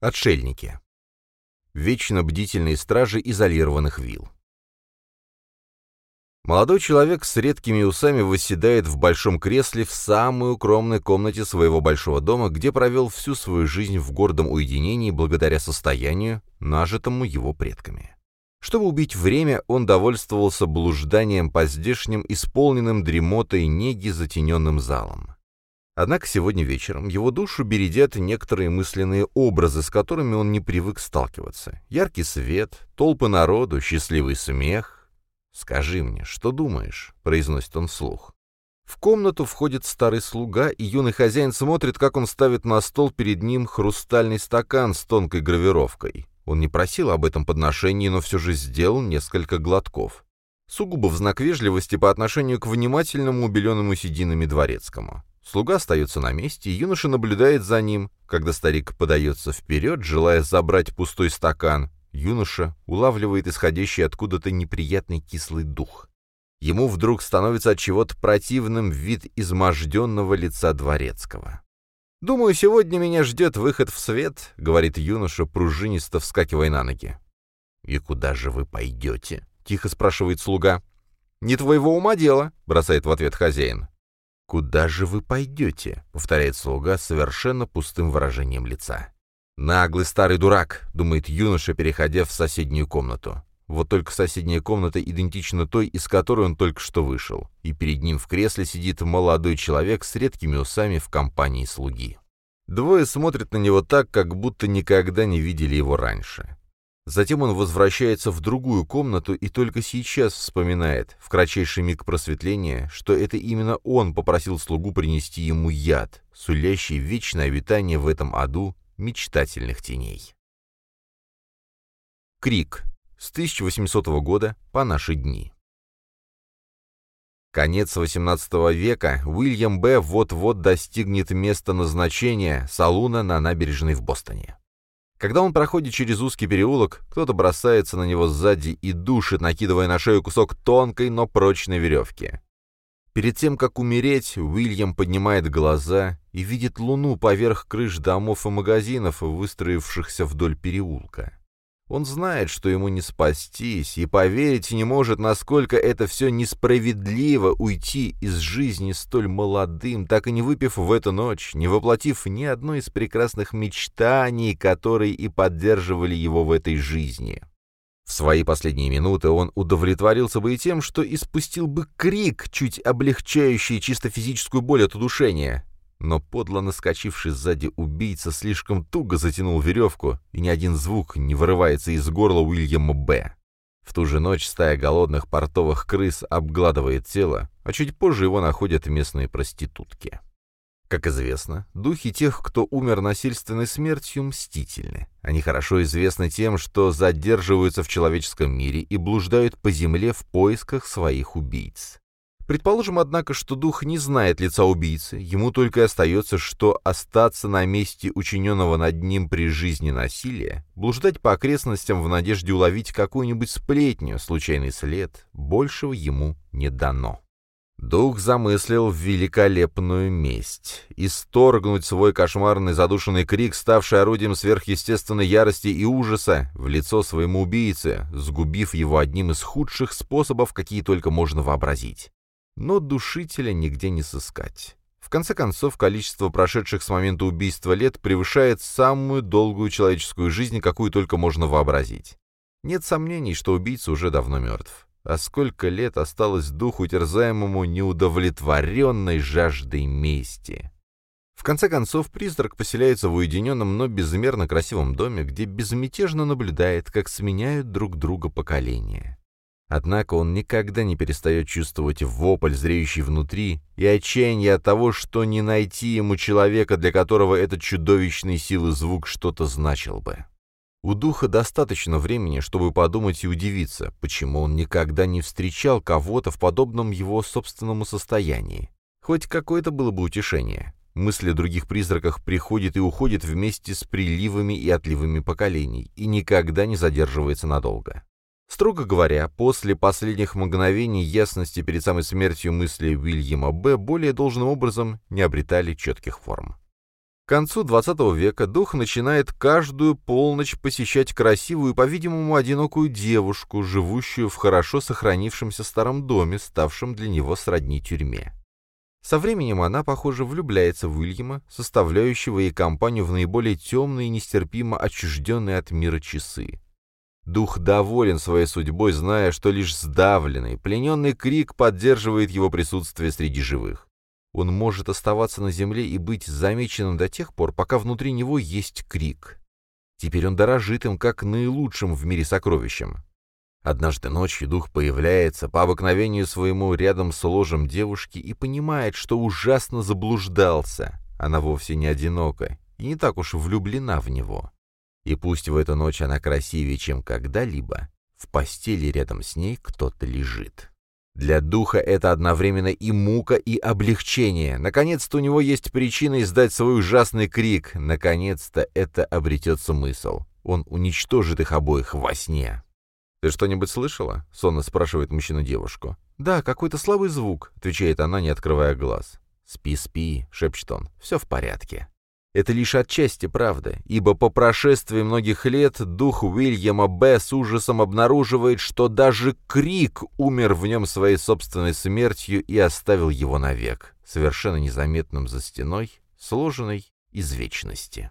Отшельники. Вечно бдительные стражи изолированных вилл. Молодой человек с редкими усами восседает в большом кресле в самой укромной комнате своего большого дома, где провел всю свою жизнь в гордом уединении благодаря состоянию, нажитому его предками. Чтобы убить время, он довольствовался блужданием по здешним, исполненным дремотой неги затененным залам. Однако сегодня вечером его душу бередят некоторые мысленные образы, с которыми он не привык сталкиваться. Яркий свет, толпы народу, счастливый смех. «Скажи мне, что думаешь?» — произносит он вслух. В комнату входит старый слуга, и юный хозяин смотрит, как он ставит на стол перед ним хрустальный стакан с тонкой гравировкой. Он не просил об этом подношении, но все же сделал несколько глотков. Сугубо в знак вежливости по отношению к внимательному, убеленному сединами дворецкому. Слуга остается на месте, юноша наблюдает за ним. Когда старик подается вперед, желая забрать пустой стакан, юноша улавливает исходящий откуда-то неприятный кислый дух. Ему вдруг становится от чего-то противным вид изможденного лица дворецкого. «Думаю, сегодня меня ждет выход в свет», — говорит юноша, пружинисто вскакивая на ноги. «И куда же вы пойдете?» — тихо спрашивает слуга. «Не твоего ума дело», — бросает в ответ хозяин. «Куда же вы пойдете?» — повторяет слуга с совершенно пустым выражением лица. «Наглый старый дурак», — думает юноша, переходя в соседнюю комнату. Вот только соседняя комната идентична той, из которой он только что вышел, и перед ним в кресле сидит молодой человек с редкими усами в компании слуги. Двое смотрят на него так, как будто никогда не видели его раньше. Затем он возвращается в другую комнату и только сейчас вспоминает, в кратчайший миг просветления, что это именно он попросил слугу принести ему яд, сулящий вечное обитание в этом аду мечтательных теней. Крик. С 1800 года по наши дни. Конец XVIII века Уильям Б. вот-вот достигнет места назначения Салуна на набережной в Бостоне. Когда он проходит через узкий переулок, кто-то бросается на него сзади и душит, накидывая на шею кусок тонкой, но прочной веревки. Перед тем, как умереть, Уильям поднимает глаза и видит луну поверх крыш домов и магазинов, выстроившихся вдоль переулка. Он знает, что ему не спастись, и поверить не может, насколько это все несправедливо уйти из жизни столь молодым, так и не выпив в эту ночь, не воплотив ни одной из прекрасных мечтаний, которые и поддерживали его в этой жизни. В свои последние минуты он удовлетворился бы и тем, что испустил бы крик, чуть облегчающий чисто физическую боль от удушения, но подло наскочивший сзади убийца слишком туго затянул веревку, и ни один звук не вырывается из горла Уильяма Б. В ту же ночь стая голодных портовых крыс обгладывает тело, а чуть позже его находят местные проститутки. Как известно, духи тех, кто умер насильственной смертью, мстительны. Они хорошо известны тем, что задерживаются в человеческом мире и блуждают по земле в поисках своих убийц. Предположим, однако, что дух не знает лица убийцы, ему только остается, что остаться на месте учиненного над ним при жизни насилия, блуждать по окрестностям в надежде уловить какую-нибудь сплетню, случайный след, большего ему не дано. Дух замыслил великолепную месть. Исторгнуть свой кошмарный задушенный крик, ставший орудием сверхъестественной ярости и ужаса, в лицо своему убийце, сгубив его одним из худших способов, какие только можно вообразить но душителя нигде не сыскать. В конце концов, количество прошедших с момента убийства лет превышает самую долгую человеческую жизнь, какую только можно вообразить. Нет сомнений, что убийца уже давно мертв. А сколько лет осталось духу, терзаемому неудовлетворенной жаждой мести? В конце концов, призрак поселяется в уединенном, но безмерно красивом доме, где безмятежно наблюдает, как сменяют друг друга поколения. Однако он никогда не перестает чувствовать вопль, зреющий внутри, и отчаяние от того, что не найти ему человека, для которого этот чудовищный силы звук что-то значил бы. У духа достаточно времени, чтобы подумать и удивиться, почему он никогда не встречал кого-то в подобном его собственному состоянии. Хоть какое-то было бы утешение. Мысли о других призраках приходят и уходят вместе с приливами и отливами поколений, и никогда не задерживается надолго. Строго говоря, после последних мгновений ясности перед самой смертью мысли Уильяма Б. более должным образом не обретали четких форм. К концу XX века дух начинает каждую полночь посещать красивую, по-видимому, одинокую девушку, живущую в хорошо сохранившемся старом доме, ставшем для него сродни тюрьме. Со временем она, похоже, влюбляется в Уильяма, составляющего ей компанию в наиболее темные и нестерпимо отчужденные от мира часы. Дух доволен своей судьбой, зная, что лишь сдавленный, плененный крик поддерживает его присутствие среди живых. Он может оставаться на земле и быть замеченным до тех пор, пока внутри него есть крик. Теперь он дорожит им как наилучшим в мире сокровищем. Однажды ночью дух появляется по обыкновению своему рядом с ложем девушки и понимает, что ужасно заблуждался. Она вовсе не одинока и не так уж влюблена в него. И пусть в эту ночь она красивее, чем когда-либо, в постели рядом с ней кто-то лежит. Для духа это одновременно и мука, и облегчение. Наконец-то у него есть причина издать свой ужасный крик. Наконец-то это обретет смысл. Он уничтожит их обоих во сне. «Ты что-нибудь слышала?» — сонно спрашивает мужчина девушку. «Да, какой-то слабый звук», — отвечает она, не открывая глаз. «Спи, спи», — шепчет он, — «все в порядке». Это лишь отчасти правда, ибо по прошествии многих лет дух Уильяма Б. с ужасом обнаруживает, что даже крик умер в нем своей собственной смертью и оставил его навек, совершенно незаметным за стеной, сложенной из вечности.